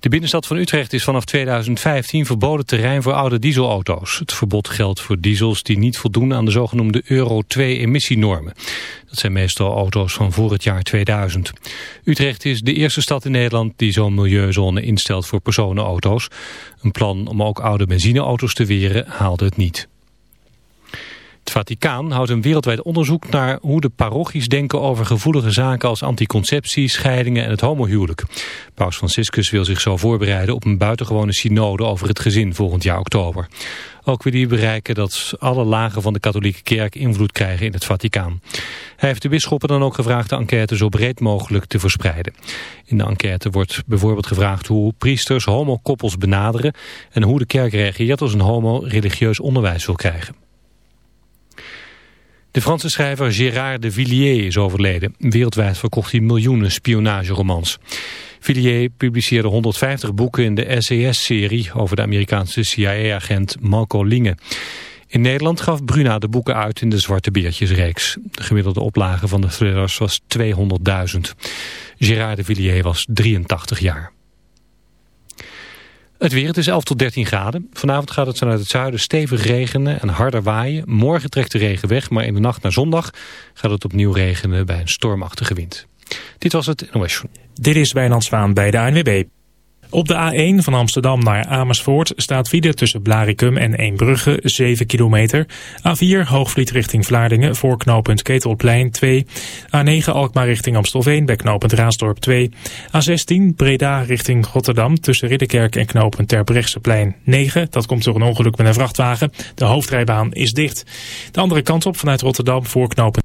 De binnenstad van Utrecht is vanaf 2015 verboden terrein voor oude dieselauto's. Het verbod geldt voor diesels die niet voldoen aan de zogenoemde Euro 2 emissienormen. Dat zijn meestal auto's van voor het jaar 2000. Utrecht is de eerste stad in Nederland die zo'n milieuzone instelt voor personenauto's. Een plan om ook oude benzineauto's te weren haalde het niet. Het Vaticaan houdt een wereldwijd onderzoek naar hoe de parochies denken over gevoelige zaken als anticonceptie, scheidingen en het homohuwelijk. Paus Franciscus wil zich zo voorbereiden op een buitengewone synode over het gezin volgend jaar oktober. Ook wil hij bereiken dat alle lagen van de katholieke kerk invloed krijgen in het Vaticaan. Hij heeft de bisschoppen dan ook gevraagd de enquête zo breed mogelijk te verspreiden. In de enquête wordt bijvoorbeeld gevraagd hoe priesters homokoppels benaderen en hoe de kerk reageert als een homo religieus onderwijs wil krijgen. De Franse schrijver Gérard de Villiers is overleden. Wereldwijd verkocht hij miljoenen spionageromans. Villiers publiceerde 150 boeken in de SES-serie over de Amerikaanse CIA-agent Malco Linge. In Nederland gaf Bruna de boeken uit in de Zwarte Beertjesreeks. De gemiddelde oplage van de thrillers was 200.000. Gérard de Villiers was 83 jaar. Het weer, het is 11 tot 13 graden. Vanavond gaat het vanuit het zuiden stevig regenen en harder waaien. Morgen trekt de regen weg, maar in de nacht naar zondag gaat het opnieuw regenen bij een stormachtige wind. Dit was het NOS. Dit is Wijnand Zwaan bij de ANWB. Op de A1 van Amsterdam naar Amersfoort staat file tussen Blaricum en Eembrugge 7 kilometer. A4 Hoogvliet richting Vlaardingen voor knooppunt Ketelplein 2. A9 Alkmaar richting Amstelveen bij knooppunt Raasdorp 2. A16 Breda richting Rotterdam tussen Ridderkerk en knooppunt Terbrechtseplein 9. Dat komt door een ongeluk met een vrachtwagen. De hoofdrijbaan is dicht. De andere kant op vanuit Rotterdam voor knooppunt...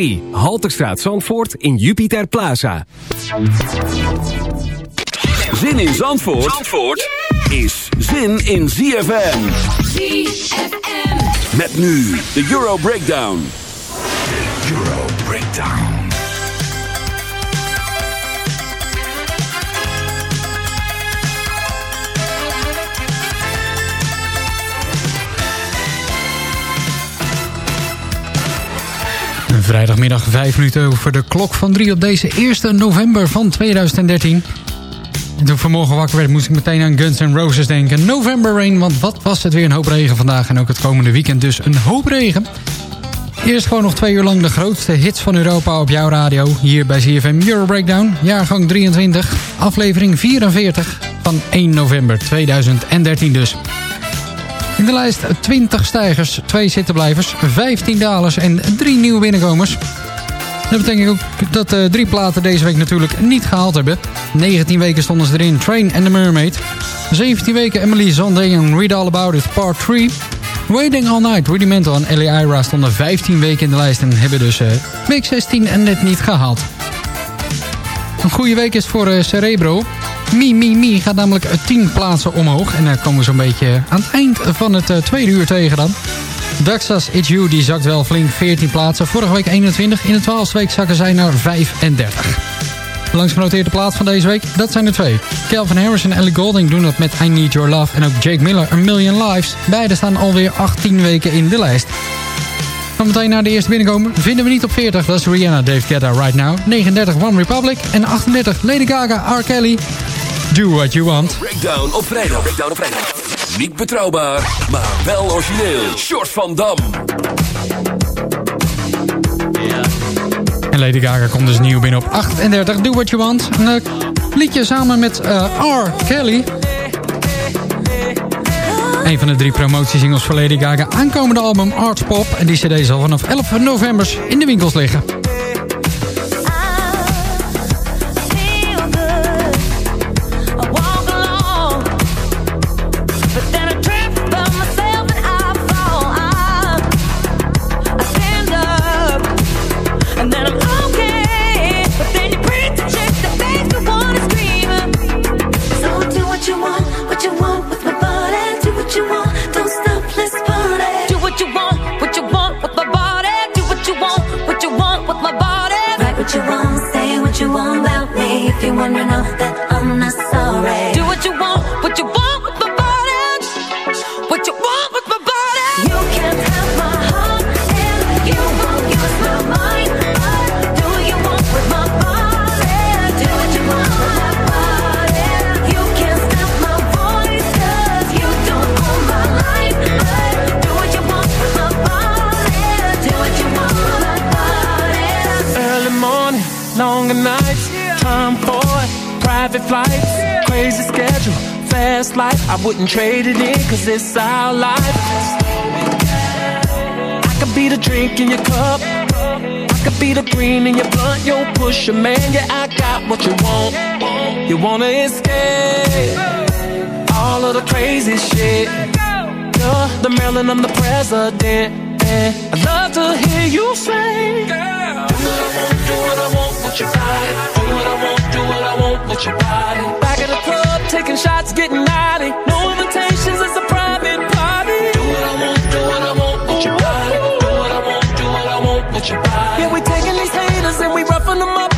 3. Halterstraat Zandvoort in Jupiter Plaza. Zin in Zandvoort, is zin in ZFM. ZFM. Met nu de Euro Breakdown. De Euro Breakdown. Vrijdagmiddag 5 minuten over de klok van 3 op deze 1 november van 2013. En toen vanmorgen wakker werd, moest ik meteen aan Guns N' Roses denken. November Rain, want wat was het weer een hoop regen vandaag. En ook het komende weekend dus een hoop regen. Eerst gewoon nog twee uur lang de grootste hits van Europa op jouw radio. Hier bij CFM Euro Breakdown, jaargang 23, aflevering 44 van 1 november 2013 dus. In de lijst 20 stijgers, 2 zittenblijvers, 15 dalers en 3 nieuwe binnenkomers. Dat betekent ook dat uh, drie platen deze week natuurlijk niet gehaald hebben. 19 weken stonden ze erin, Train and the Mermaid. 17 weken Emily Zandé en Read All About It Part 3. Waiting All Night, Rudimental en Ellie Ira stonden 15 weken in de lijst... en hebben dus uh, week 16 en net niet gehaald. Een goede week is voor uh, Cerebro. Mi Mi Mi gaat namelijk 10 plaatsen omhoog. En daar komen we zo'n beetje aan het eind van het uh, tweede uur tegen dan. Daxas It's You die zakt wel flink 14 plaatsen. Vorige week 21. In de 12e week zakken zij naar 35. Langs genoteerde plaats van deze week, dat zijn er twee. Calvin Harris en Ellie Golding doen dat met I Need Your Love. En ook Jake Miller, A Million Lives. Beide staan alweer 18 weken in de lijst. Dan meteen naar de eerste binnenkomen. Vinden we niet op 40, dat is Rihanna, Dave Guetta, Right Now. 39, One Republic. En 38, Lady Gaga, R. Kelly. Do What You Want. Breakdown op vrijdag. Breakdown op vrijdag. Niet betrouwbaar, maar wel origineel. Short van Dam. En Lady Gaga komt dus nieuw binnen op 38. Do What You Want. Een uh, liedje samen met uh, R. Kelly. Een van de drie promotiesingles voor Lady Gaga. Aankomende album Art Pop. En die cd zal vanaf 11 november in de winkels liggen. Private flights, crazy schedule, fast life. I wouldn't trade it in, cause it's our life. I could be the drink in your cup, I could be the green in your blunt, yo, push a man, yeah, I got what you want. You wanna escape all of the crazy shit. You're the Maryland, I'm the president. I'd love to hear you say, do what I want, do what I want with your body. Do what I want, do what I want with your body. Back at the club, taking shots, getting naughty. No invitations, it's a private party. Do what I want, do what I want with your body. Do what I want, do what I want with your body. Yeah, we taking these haters and we roughing them up.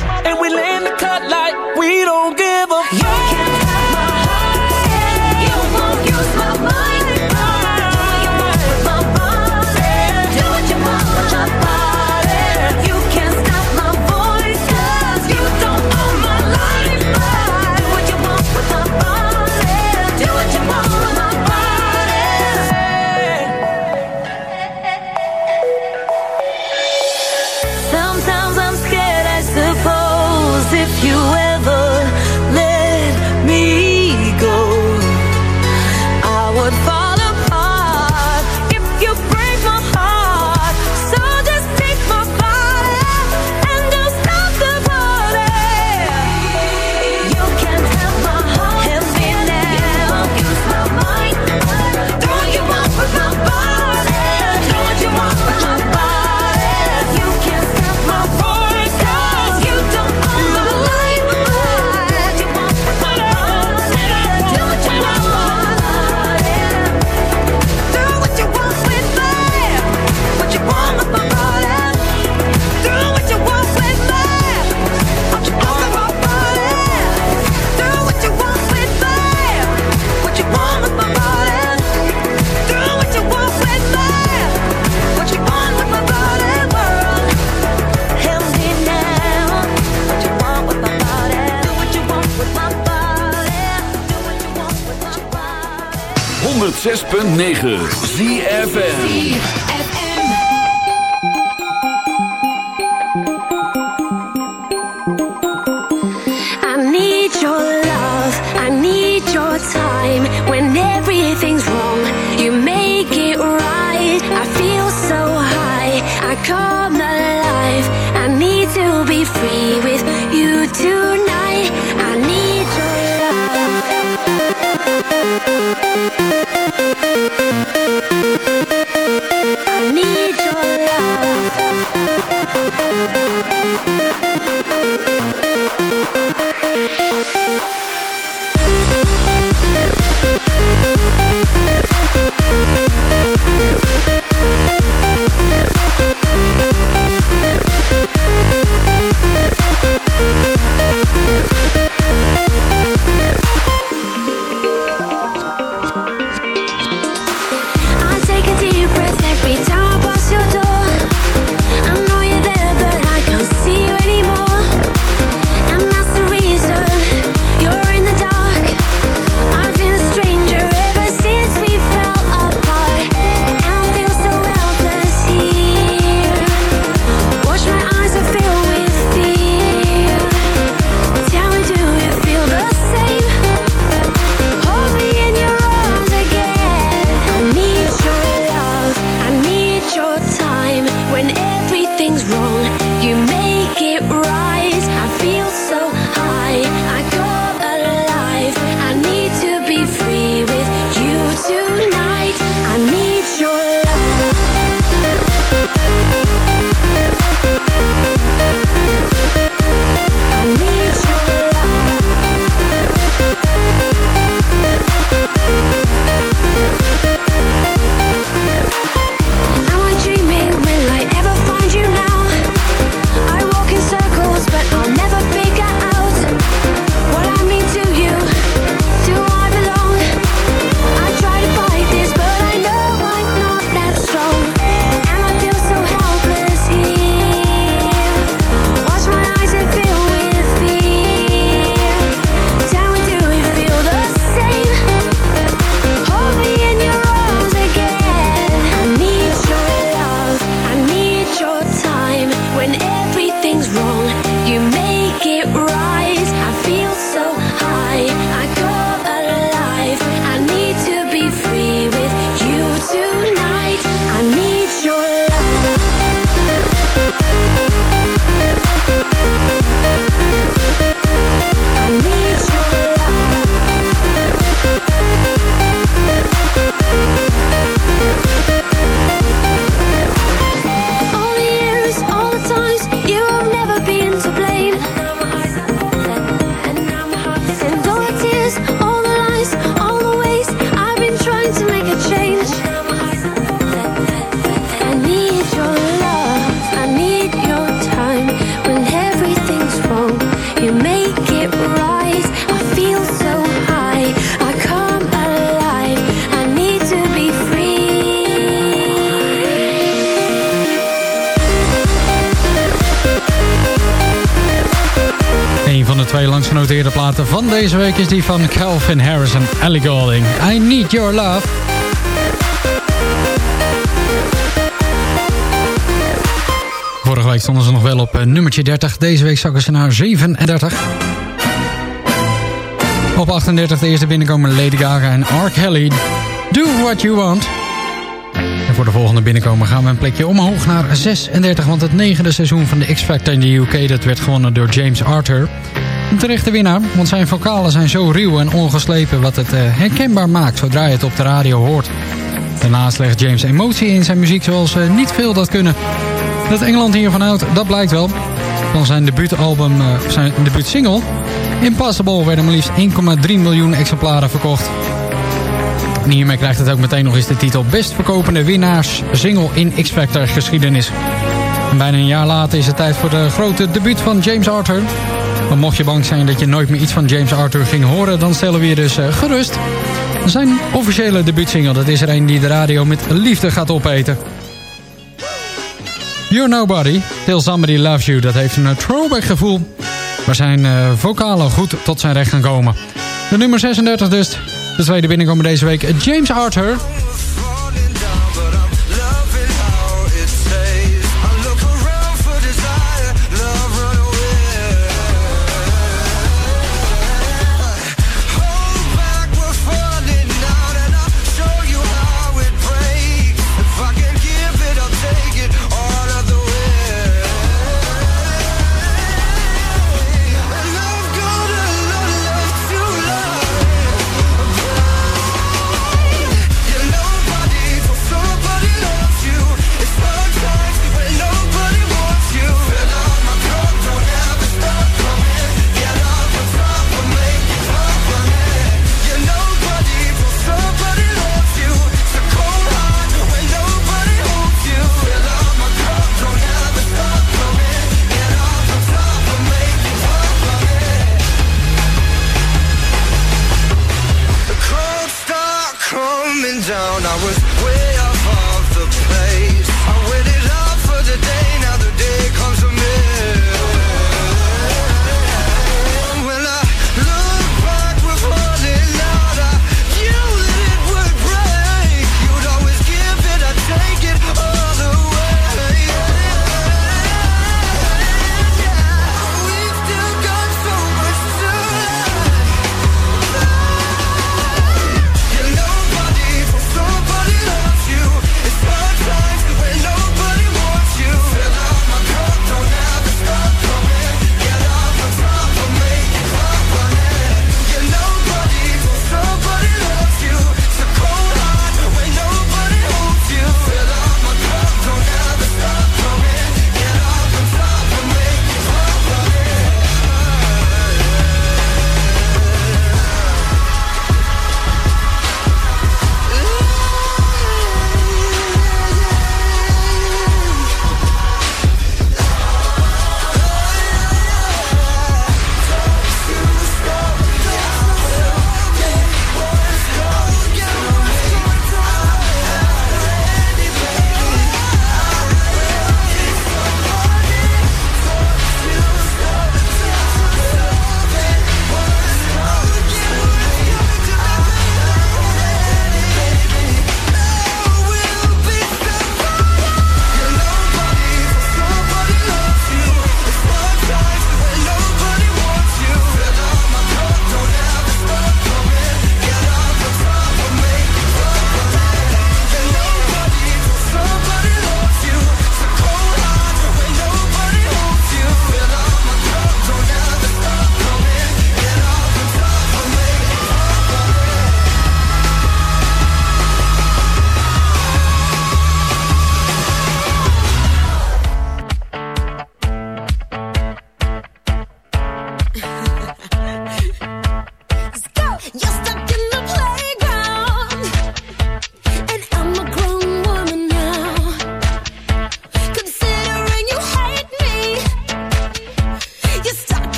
Twee langsgenoteerde platen van deze week is die van Calvin Harris en Ellie Goulding. I Need Your Love. Vorige week stonden ze nog wel op eh, nummertje 30. Deze week zakken ze naar 37. Op 38 de eerste binnenkomen Lady Gaga en R. Kelly. Do What You Want. En voor de volgende binnenkomen gaan we een plekje omhoog naar 36. Want het negende seizoen van de X-Factor in de UK... dat werd gewonnen door James Arthur. Terechte winnaar, want zijn vocalen zijn zo ruw en ongeslepen... wat het eh, herkenbaar maakt zodra je het op de radio hoort. Daarnaast legt James emotie in zijn muziek zoals eh, niet veel dat kunnen. Dat Engeland hiervan houdt, dat blijkt wel. Van zijn debuutalbum, eh, zijn debuutsingle... Impossible werden maar liefst 1,3 miljoen exemplaren verkocht. En hiermee krijgt het ook meteen nog eens de titel Best Verkopende Winnaars Single in X-Factor geschiedenis. En bijna een jaar later is het tijd voor de grote debuut van James Arthur. Maar mocht je bang zijn dat je nooit meer iets van James Arthur ging horen... dan stellen we je dus eh, gerust. Zijn officiële debuutsingle, dat is er een die de radio met liefde gaat opeten. You're Nobody, Till Somebody Loves You, dat heeft een throwback gevoel... waar zijn eh, vocalen goed tot zijn recht gaan komen. De nummer 36 dus, De tweede binnenkomen deze week James Arthur.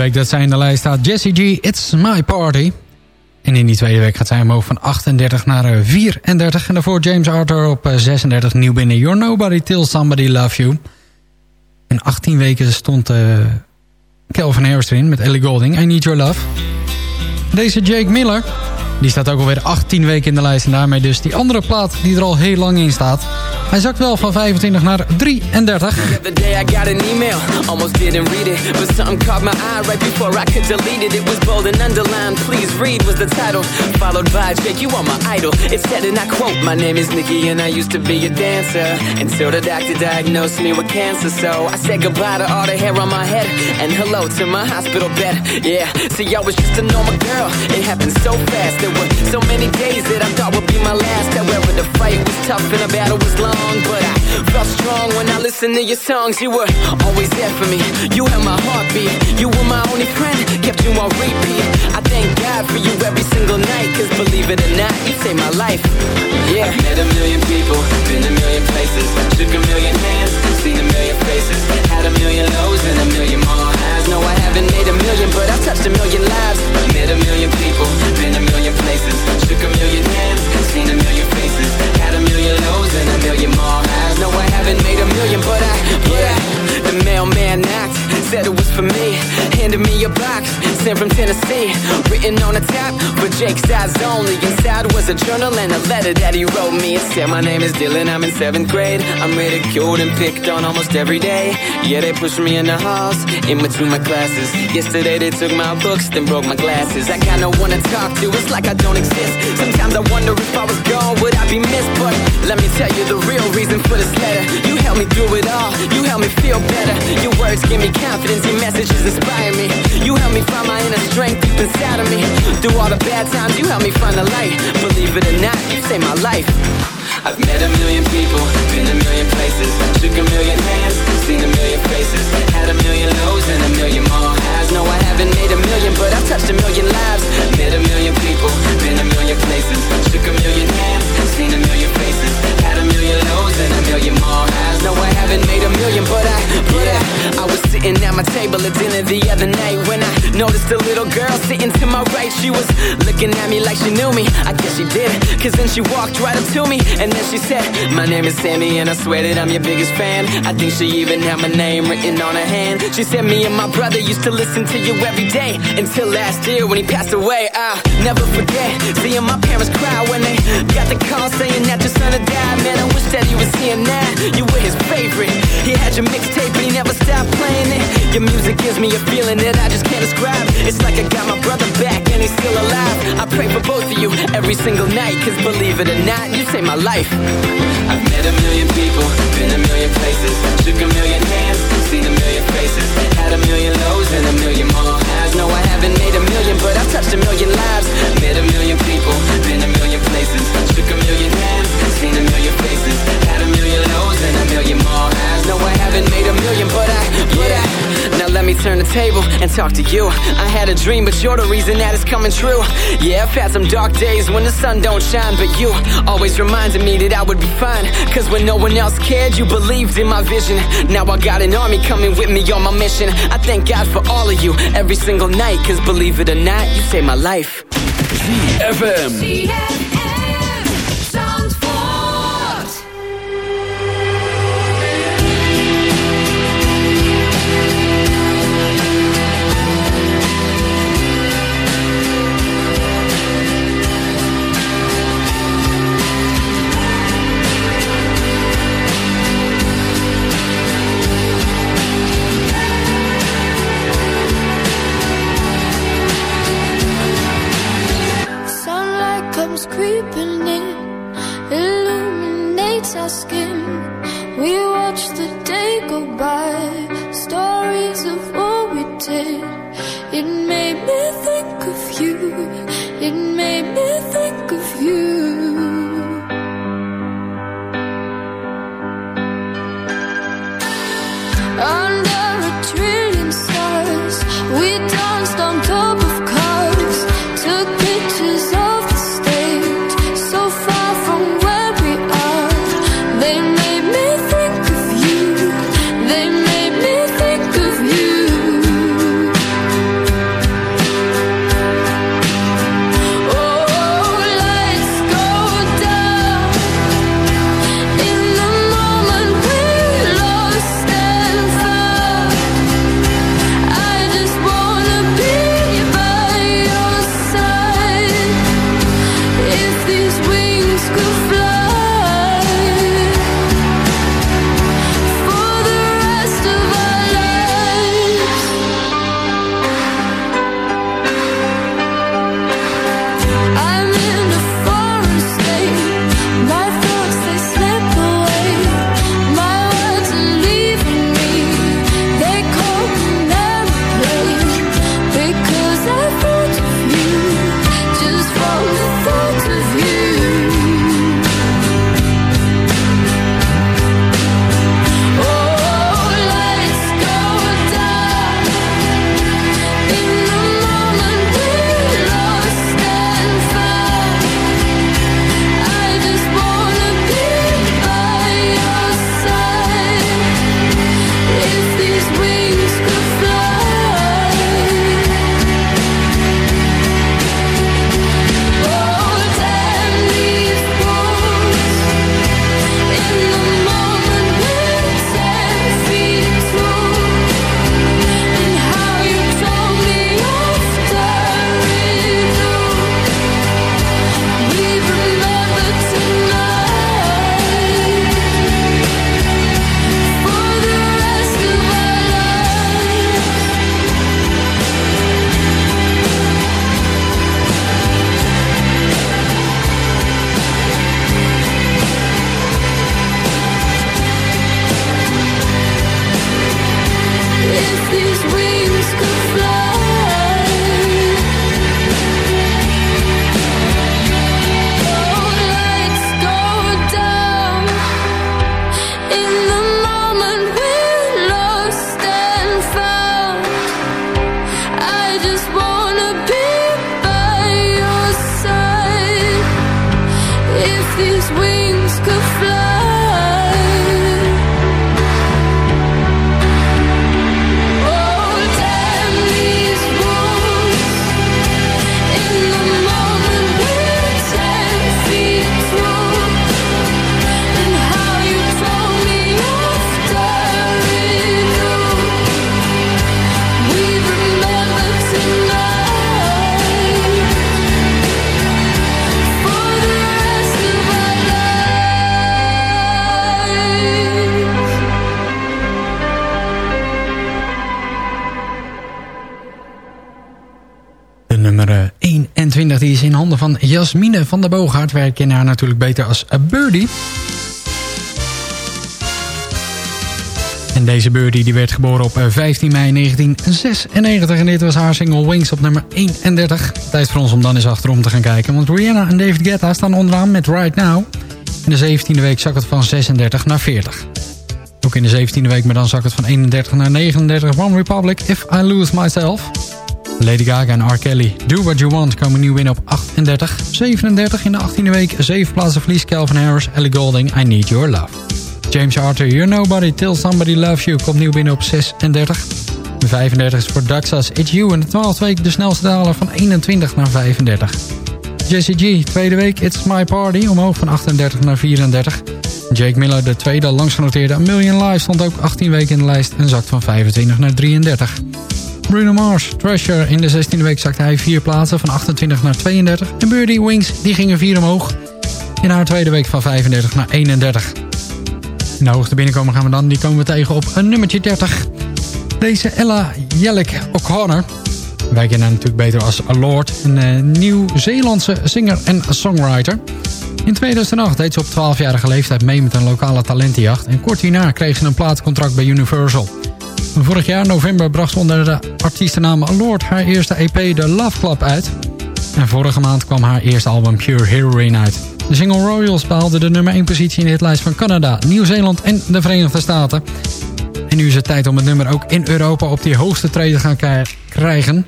Week dat zij in de lijst staat. Jessie G, It's My Party. En in die tweede week gaat zij omhoog van 38 naar eh, 34. En daarvoor James Arthur op eh, 36 nieuw binnen. You're Nobody Till Somebody Love You. In 18 weken stond eh Calvin Harris erin met Ellie Golding. I Need Your Love. Deze Jake Miller. Die staat ook alweer 18 weken in de lijst. En daarmee dus die andere plaat die er al heel lang in staat. Hij zakt wel van 25 naar 33. The day I got an email, almost didn't read it, but something caught my eye right before I could delete it. Was bold and underlined, please read was the title, followed by Jake, you are my idol. It said, and I quote, my name is Nikki and I used to be a dancer until the doctor diagnosed me with cancer. So I said goodbye to all the hair on my head and hello to my hospital bed. Yeah, see, I was just a normal girl. It happened so fast. There so many days that I thought would be my last. However, the fight was tough and the battle was long, but I felt strong when I listened to your songs. You were always there for me. You held my heartbeat. You were my only friend, kept you on repeat. I thank God for you every single night, cause believe it or not, you saved my life. Yeah. I've met a million people, been a million places, shook a million hands, seen a million faces, had a million lows and a million more highs. No, I haven't made a million, but I've touched a million lives. I've met a million people, been a million places, shook a million hands, seen a million faces, had a million lows and a million more highs. No, I haven't made a million, but I, but I, the mailman knocked, said it was for me, handed me a box, sent from Tennessee, written on the top but Jake's eyes only. Inside was a journal and a letter that he wrote me. It said, My name is Dylan, I'm in seventh grade. I'm ridiculed and picked on almost every day. Yeah, they pushed me in the halls, in between my classes. Yesterday they took my books, then broke my glasses. I got no one to talk to, it's like I don't exist. Sometimes I wonder if I was gone, would I be missed? But let me tell you the real reason for this letter. You helped me through it all, you helped me feel better. Your words give me confidence, your messages inspire me. You helped me find my inner strength deep inside of me. Through all the bad times, you helped me find the light. Believe it or not, you saved my life. I've met a million people, been a million places, shook a million hands, seen a million faces, had a million lows and a million more highs. No, I haven't made a million, but I've touched a million lives. Met a million people, been a million places, shook a million hands, seen a million faces, had a million lows and a million more. No, I haven't made a million, but I, but I, I was sitting at my table at dinner the other night when I noticed a little girl sitting to my right. She was looking at me like she knew me. I guess she did, cause then she walked right up to me and then she said, My name is Sammy and I swear that I'm your biggest fan. I think she even had my name written on her hand. She said, Me and my brother used to listen to you every day until last year when he passed away. I'll never forget seeing my parents cry when they got the call saying that your son had died. Man, I wish that he was here now. You were his favorite. He had your mixtape, but he never stopped playing it. Your music gives me a feeling that I just can't describe. It's like I got my brother back and he's still alive. I pray for both of you every single night, cause believe it or not, you saved my life. I've met a million people, been a million places, shook a million hands, seen a million faces, had a million lows and a million more highs. No, I haven't made a million, but I've touched a million lives. Met a million people, been a million I haven't made a million, but I, but I. Now let me turn the table and talk to you. I had a dream, but you're the reason that it's coming true. Yeah, I've had some dark days when the sun don't shine, but you always reminded me that I would be fine. Cause when no one else cared, you believed in my vision. Now I got an army coming with me on my mission. I thank God for all of you every single night. Cause believe it or not, you saved my life. FM. Did. It made me think of you, it made me think Jasmine van der Boogaard. Wij kennen haar natuurlijk beter als eh, Birdie. En deze Birdie die werd geboren op eh, 15 mei 1996. En dit was haar single Wings op nummer 31. Tijd voor ons om dan eens achterom te gaan kijken. Want Rihanna en David Guetta staan onderaan met Right Now. In de 17e week zak het van 36 naar 40. Ook in de 17e week, maar dan zak het van 31 naar 39. One Republic, If I Lose Myself. Lady Gaga en R. Kelly, Do What You Want, komen nieuw binnen op 38. 37 in de 18e week, 7 plaatsen verlies Calvin Harris, Ellie Golding, I Need Your Love. James Arthur, You're Nobody, Till Somebody Loves You, komt nieuw binnen op 36. De 35 is voor Daxas, It's You. In de 12e week de snelste daler van 21 naar 35. Jesse G, tweede week, It's My Party, omhoog van 38 naar 34. Jake Miller, de tweede langsgenoteerde A Million Live, stond ook 18 weken in de lijst en zakt van 25 naar 33. Bruno Mars, Treasure, in de 16e week zakte hij 4 plaatsen van 28 naar 32. En Birdie Wings, die gingen 4 omhoog. In haar tweede week van 35 naar 31. In de hoogste binnenkomen gaan we dan, die komen we tegen op een nummertje 30. Deze Ella Jellick O'Connor. Wij kennen haar natuurlijk beter als Lord. Een eh, Nieuw-Zeelandse singer en songwriter. In 2008 deed ze op 12-jarige leeftijd mee met een lokale talentenjacht. En kort hierna kreeg ze een plaatcontract bij Universal. Vorig jaar november bracht onder de artiestennaam Lord haar eerste EP The Love Club uit. En vorige maand kwam haar eerste album Pure Heroine uit. De single Royals behaalde de nummer 1 positie in de hitlijst van Canada, Nieuw-Zeeland en de Verenigde Staten. En nu is het tijd om het nummer ook in Europa op die hoogste treden te gaan kri- krijgen.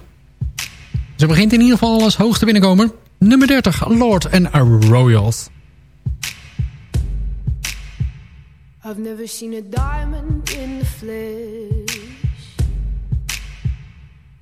Ze begint in ieder geval als hoogste binnenkomer. Nummer 30, Lord en Royals. I've never seen a diamond in the flesh.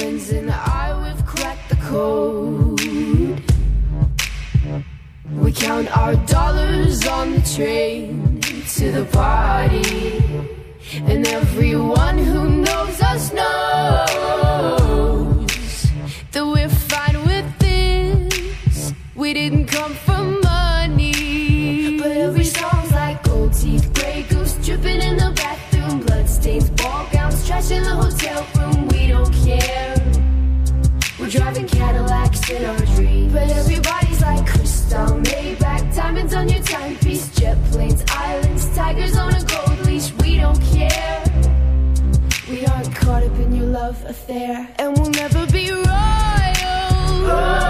friends and I, we've cracked the code. We count our dollars on the train to the party. And everyone who knows us knows that we're fine with this. We didn't come for money. But every song's like gold teeth, gray goose dripping in the gowns, in the hotel room. We don't care. We're driving Cadillacs in our dreams. But everybody's like crystal, Maybach, diamonds on your timepiece, jet planes, islands, tigers on a gold leash. We don't care. We aren't caught up in your love affair, and we'll never be royals. It's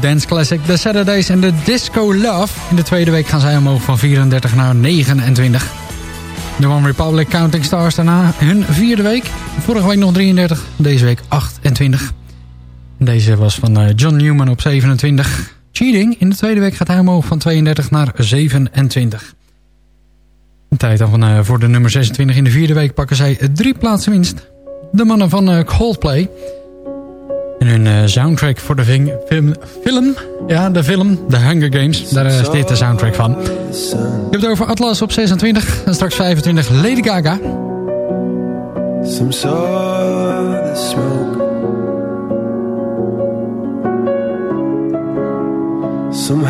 de dance classic The Saturdays en de Disco Love. In de tweede week gaan zij omhoog van 34 naar 29. De One Republic Counting Stars daarna hun vierde week. Vorige week nog 33, deze week 28. Deze was van eh, John Newman op 27. Cheating, in de tweede week gaat hij omhoog van 32 naar 27. Tijd dan van, eh, voor de nummer 26 in de vierde week pakken zij drie plaatsen winst. De mannen van eh, Coldplay. Hun eh, soundtrack voor de film, film, ja de film, The Hunger Games. Daar is dit de soundtrack van. Je hebt over Atlas op 26 en straks 25 Lady Gaga. Smoke. Some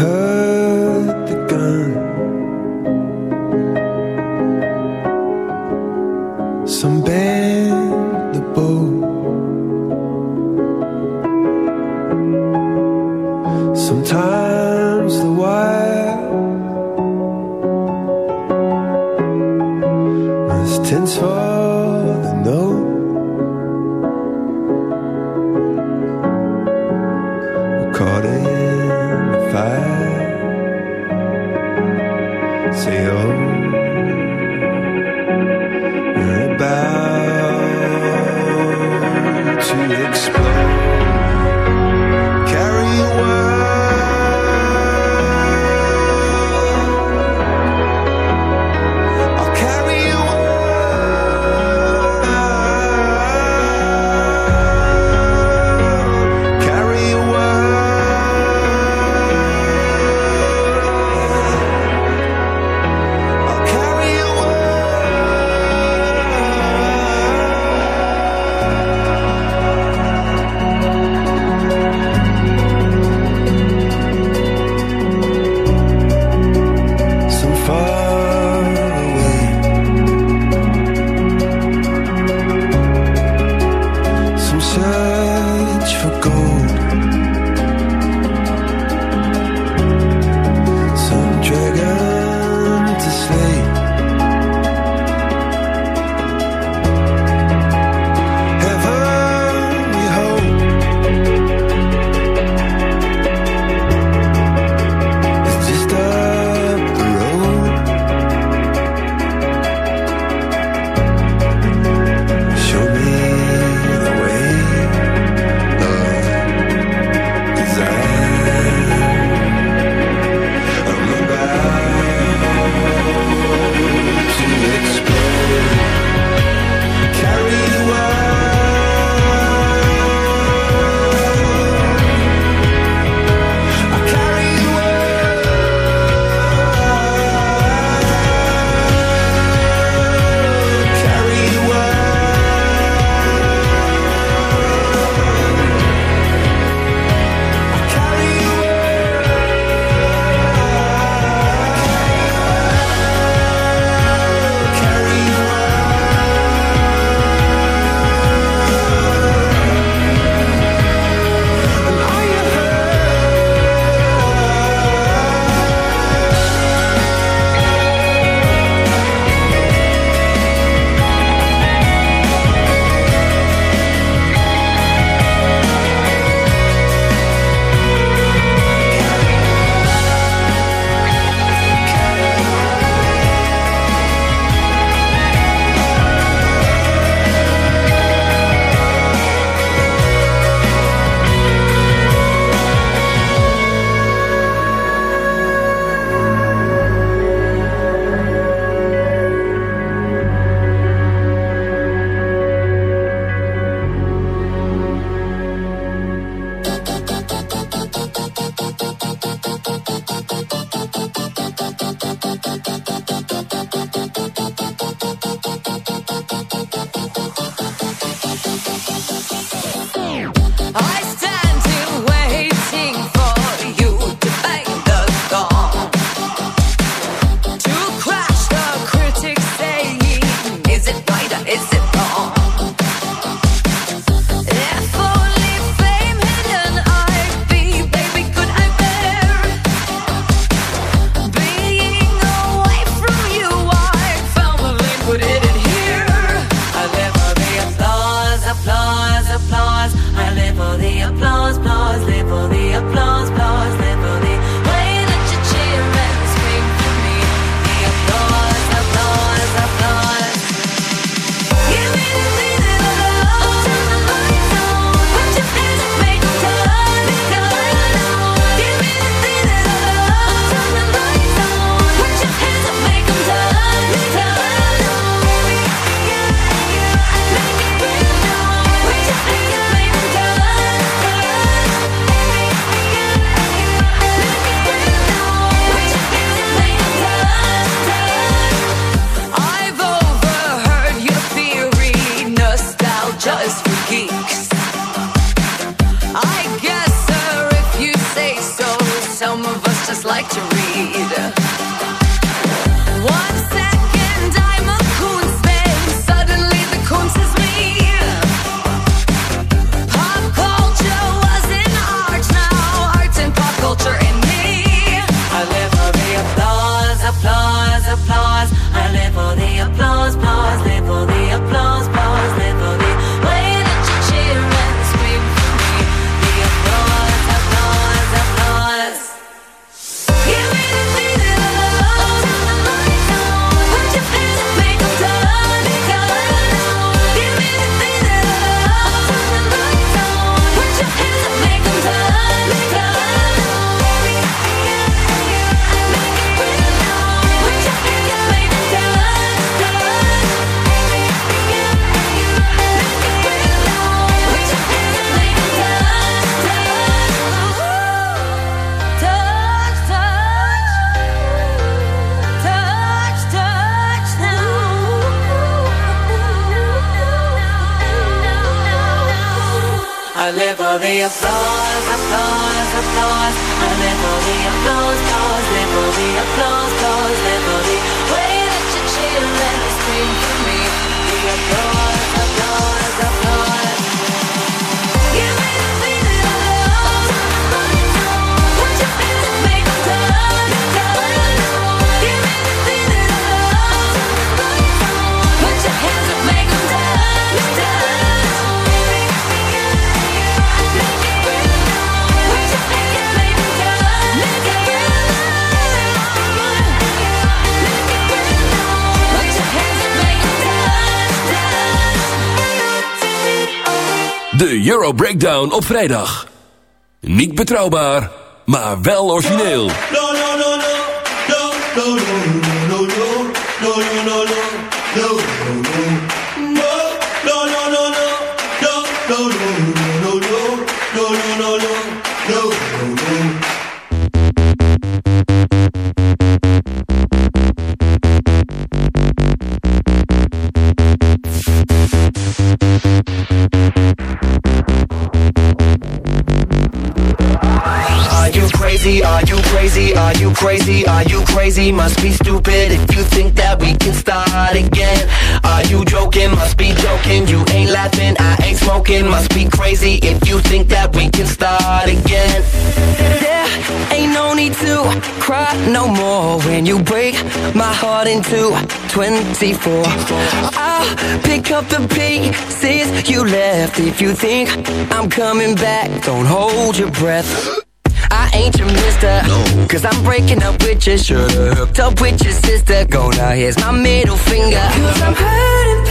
Euro Breakdown op vrijdag. Niet betrouwbaar, maar wel origineel. Crazy? Must be stupid if you think that we can start again. Are you joking? Must be joking. You ain't laughing. I ain't smoking. Must be crazy if you think that we can start again. There ain't no need to cry no more when you break my heart into 24. I'll pick up the pieces you left if you think I'm coming back. Don't hold your breath. I ain't your mister. Cause I'm breaking up with you. Should've hooked up with your sister. Go now, here's my middle finger. Cause I'm hurting,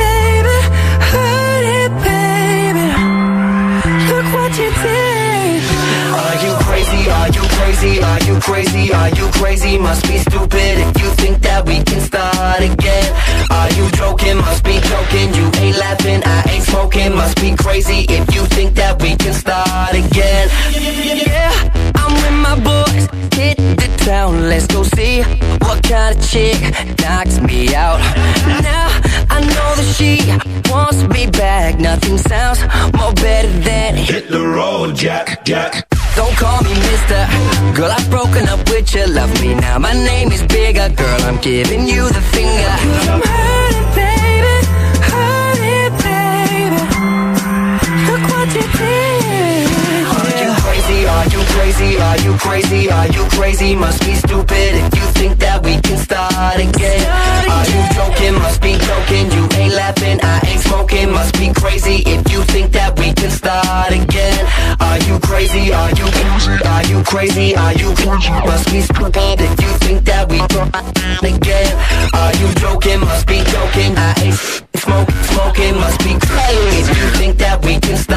crazy? Are you crazy? Are you crazy? Must be stupid if you think that we can start again. Are you joking? Must be joking. You ain't laughing. I ain't smoking. Must be crazy if you think that we can start again. Yeah, I'm with my boys. Hit the town. Let's go see what kind of chick knocks me out. Now I know that she wants me back. Nothing sounds more better than hit the road, Jack, Jack. Don't call me mister. Girl, I've broken up with you. Love me now. My name is bigger. Girl, I'm giving you the finger. Crazy? Are you crazy? Are you crazy? Must be stupid if you think that we can start again. Are you joking? Must be joking. You ain't laughing. I ain't smoking. Must be crazy if you think that we can start again. Are you crazy? Are you crazy? Are you crazy? Are you crazy? Must be stupid if you think that we can start again. Are you joking? Must be joking. I ain't smoke smoking. Must be crazy if you think that we can start